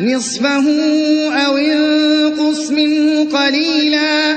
نِّصْفَهُ أَوِ انقُصْ مِنْهُ قَلِيلًا.